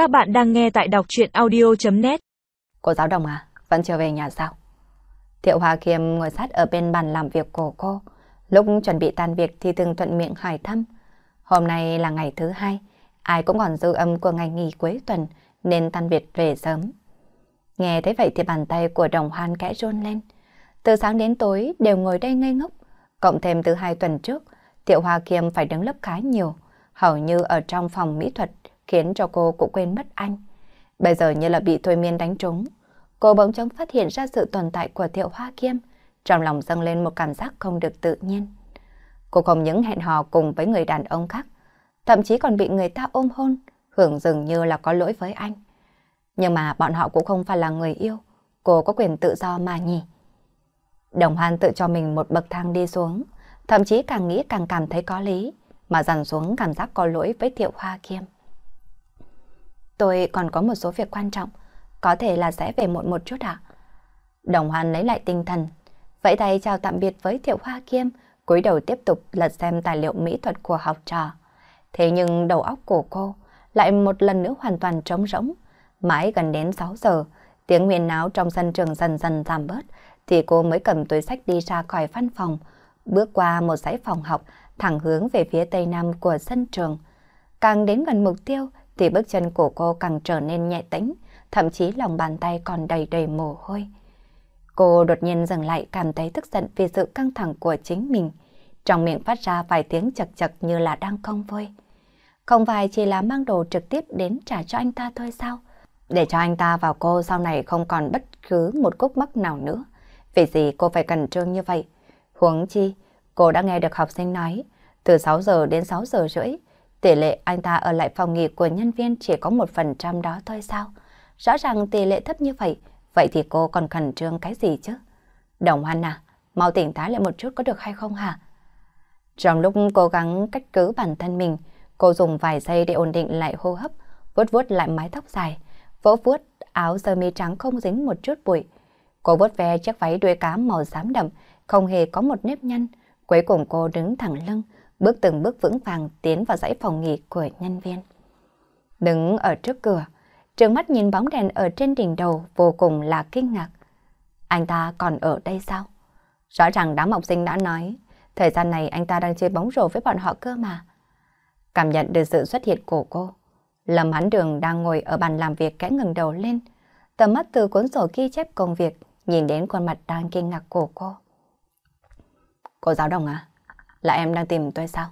Các bạn đang nghe tại đọc chuyện audio.net Cô giáo đồng à, vẫn chưa về nhà sao? Thiệu Hoa Kiêm ngồi sát ở bên bàn làm việc của cô. Lúc chuẩn bị tan việc thì từng thuận miệng hỏi thăm. Hôm nay là ngày thứ hai, ai cũng còn dư âm của ngày nghỉ cuối tuần nên tan việc về sớm. Nghe thấy vậy thì bàn tay của đồng hoan kẽ rôn lên. Từ sáng đến tối đều ngồi đây ngây ngốc. Cộng thêm từ hai tuần trước, Thiệu Hoa Kiêm phải đứng lớp khá nhiều, hầu như ở trong phòng mỹ thuật khiến cho cô cũng quên mất anh. Bây giờ như là bị thôi miên đánh trúng. Cô bỗng chốc phát hiện ra sự tồn tại của Thiệu Hoa Kiêm, trong lòng dâng lên một cảm giác không được tự nhiên. Cô không những hẹn hò cùng với người đàn ông khác, thậm chí còn bị người ta ôm hôn, hưởng dường như là có lỗi với anh. Nhưng mà bọn họ cũng không phải là người yêu, cô có quyền tự do mà nhỉ. Đồng Hoan tự cho mình một bậc thang đi xuống, thậm chí càng nghĩ càng cảm thấy có lý, mà dằn xuống cảm giác có lỗi với Thiệu Hoa Kiêm. Tôi còn có một số việc quan trọng, có thể là sẽ về muộn một chút ạ. Đồng Hoan lấy lại tinh thần, vậy thầy chào tạm biệt với Thiệu Hoa Kiêm, cúi đầu tiếp tục lật xem tài liệu mỹ thuật của học trò. Thế nhưng đầu óc của cô lại một lần nữa hoàn toàn trống rỗng. Mãi gần đến 6 giờ, tiếng huyền náo trong sân trường dần dần giảm bớt, thì cô mới cầm túi sách đi ra khỏi văn phòng, bước qua một dãy phòng học, thẳng hướng về phía tây nam của sân trường. Càng đến gần mục tiêu, thì bước chân của cô càng trở nên nhẹ tĩnh, thậm chí lòng bàn tay còn đầy đầy mồ hôi. Cô đột nhiên dừng lại cảm thấy tức giận vì sự căng thẳng của chính mình. Trong miệng phát ra vài tiếng chật chật như là đang không vui. Không phải chỉ là mang đồ trực tiếp đến trả cho anh ta thôi sao? Để cho anh ta vào cô sau này không còn bất cứ một cúc mắc nào nữa. Vì gì cô phải cần trương như vậy? Huống chi, cô đã nghe được học sinh nói, từ 6 giờ đến 6 giờ rưỡi, tỷ lệ anh ta ở lại phòng nghỉ của nhân viên chỉ có một phần trăm đó thôi sao? Rõ ràng tỷ lệ thấp như vậy, vậy thì cô còn khẩn trương cái gì chứ? Đồng Hoan à, mau tỉnh táo lại một chút có được hay không hả? Trong lúc cố gắng cách cứ bản thân mình, cô dùng vài giây để ổn định lại hô hấp, vuốt vuốt lại mái tóc dài, vỗ vuốt áo sơ mi trắng không dính một chút bụi. Cô vuốt ve chiếc váy đuôi cá màu xám đậm, không hề có một nếp nhăn. Cuối cùng cô đứng thẳng lưng, bước từng bước vững vàng tiến vào dãy phòng nghỉ của nhân viên. Đứng ở trước cửa, trường mắt nhìn bóng đèn ở trên đỉnh đầu vô cùng là kinh ngạc. Anh ta còn ở đây sao? Rõ ràng đám học sinh đã nói, thời gian này anh ta đang chơi bóng rổ với bọn họ cơ mà. Cảm nhận được sự xuất hiện của cô, Lâm Hán Đường đang ngồi ở bàn làm việc kẽ ngừng đầu lên, tầm mắt từ cuốn sổ ghi chép công việc nhìn đến khuôn mặt đang kinh ngạc của cô. Cô giáo đồng à? Là em đang tìm tôi sao?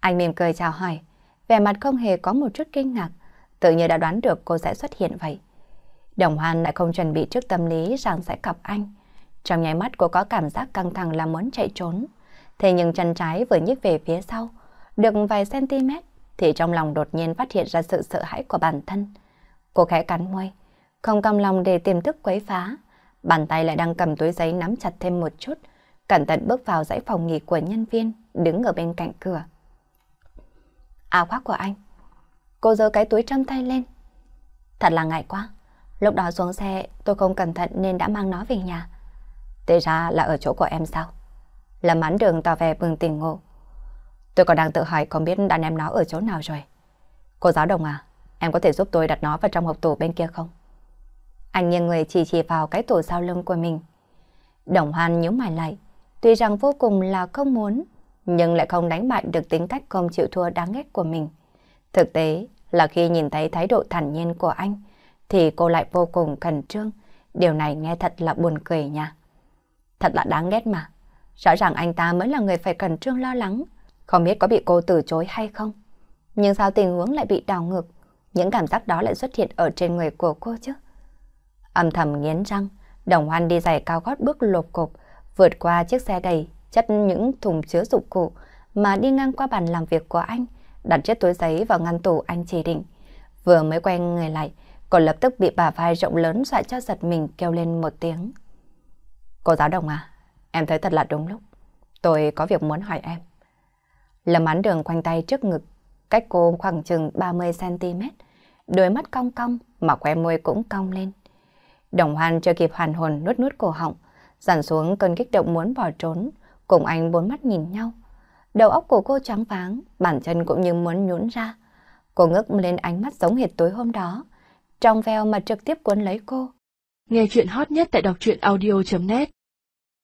Anh mỉm cười chào hỏi, vẻ mặt không hề có một chút kinh ngạc, tự nhiên đã đoán được cô sẽ xuất hiện vậy. Đồng Hoan lại không chuẩn bị trước tâm lý rằng sẽ gặp anh. Trong nháy mắt cô có cảm giác căng thẳng là muốn chạy trốn. Thế nhưng chân trái vừa nhích về phía sau, được vài cm thì trong lòng đột nhiên phát hiện ra sự sợ hãi của bản thân. Cô khẽ cắn môi, không cam lòng để tiềm thức quấy phá. Bàn tay lại đang cầm túi giấy nắm chặt thêm một chút, cẩn thận bước vào dãy phòng nghỉ của nhân viên, đứng ở bên cạnh cửa. Áo khoác của anh. Cô giơ cái túi trong tay lên. Thật là ngại quá. Lúc đó xuống xe tôi không cẩn thận nên đã mang nó về nhà. Thế ra là ở chỗ của em sao? Lâm án đường tỏ vẻ bừng tỉnh ngộ. Tôi còn đang tự hỏi không biết đàn em nó ở chỗ nào rồi. Cô giáo đồng à, em có thể giúp tôi đặt nó vào trong hộp tủ bên kia không? Anh nghiêng người chỉ chỉ vào cái tủ sau lưng của mình. Đồng hoan nhíu mày lại, tuy rằng vô cùng là không muốn, nhưng lại không đánh bại được tính cách không chịu thua đáng ghét của mình. Thực tế là khi nhìn thấy thái độ thản nhiên của anh, thì cô lại vô cùng khẩn trương. Điều này nghe thật là buồn cười nha. Thật là đáng ghét mà. Rõ ràng anh ta mới là người phải khẩn trương lo lắng, không biết có bị cô từ chối hay không. Nhưng sao tình huống lại bị đảo ngược, những cảm giác đó lại xuất hiện ở trên người của cô chứ? Âm thầm nghiến răng, đồng hoan đi giày cao gót bước lột cục vượt qua chiếc xe đầy, chất những thùng chứa dụng cụ mà đi ngang qua bàn làm việc của anh, đặt chiếc túi giấy vào ngăn tủ anh chỉ định. Vừa mới quay người lại, còn lập tức bị bà vai rộng lớn dọa cho giật mình kêu lên một tiếng. Cô giáo đồng à, em thấy thật là đúng lúc. Tôi có việc muốn hỏi em. Lâm án đường quanh tay trước ngực, cách cô khoảng chừng 30cm, đôi mắt cong cong mà khóe môi cũng cong lên. Đồng hoan chưa kịp hoàn hồn nuốt nuốt cổ họng, dàn xuống cơn kích động muốn bỏ trốn, cùng anh bốn mắt nhìn nhau. Đầu óc của cô trắng váng, bản chân cũng như muốn nhún ra. Cô ngước lên ánh mắt giống hệt tối hôm đó, trong veo mà trực tiếp cuốn lấy cô. Nghe chuyện hot nhất tại đọc truyện audio.net